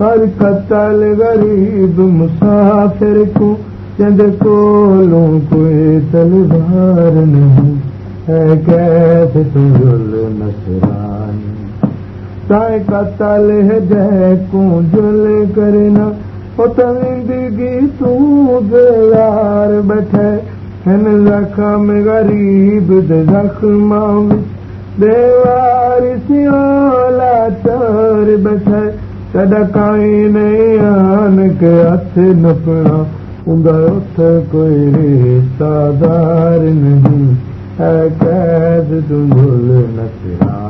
हर कतल ग़रीब मुसाफ़िर को जंहिंजे कोलों कोई तलवार है कैसे तुंहिंजो नसरानी को जुल तूं बेयार बैठे ग़रीब देवार सियोला चोर बैठे तॾ काई नहीं आन के हथ नपना उंदा उठ कोई सादार नहीं है कैद तुंगुल नसरानी